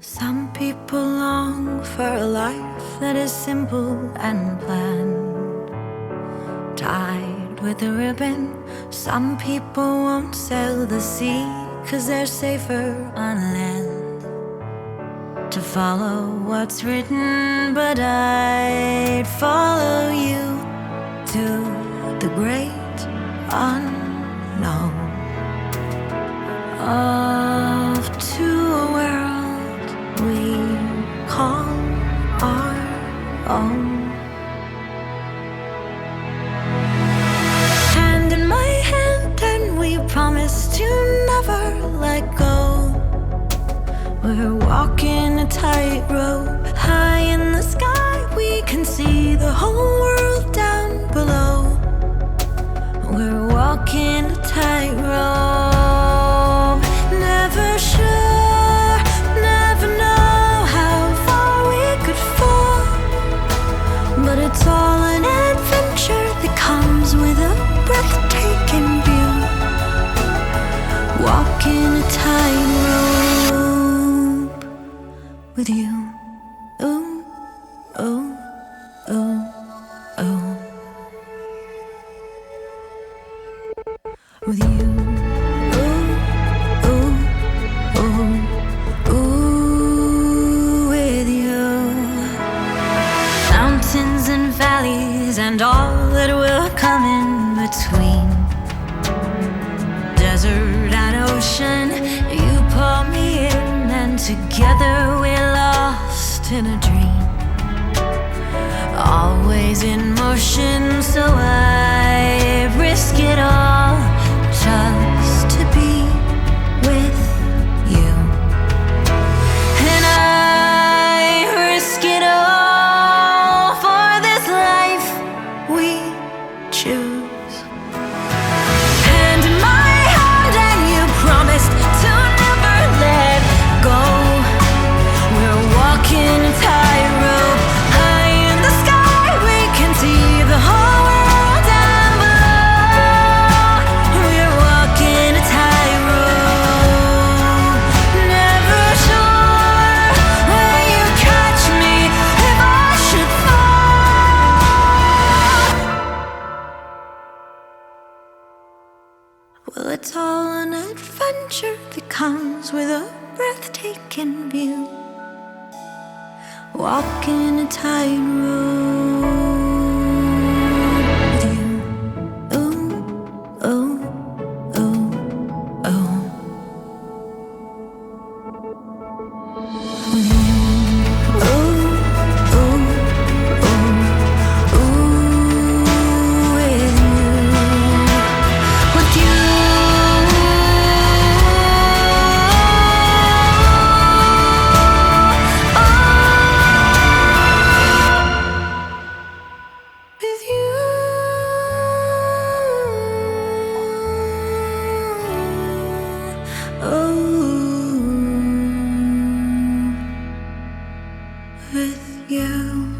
Some people long for a life that is simple and planned, tied with a ribbon. Some people won't sail the sea, cause they're safer on land. To follow what's written, but I'd follow you to the great unknown. Off We're walking a tightrope high in the sky. We can see the whole world down below. We're walking a tightrope. Never sure, never know how far we could fall. But it's all an adventure that comes with a breathtaking view. Walking a tightrope with you. Ooh, ooh, ooh, ooh. With you. Oh, oh, with you. Mountains and valleys and all that will come in between. Desert and ocean, you pull me in, and together we're in a dream. Always in motion, so I risk it all Well, it's all an adventure that comes with a breathtaking view. Walking a tightrope with you.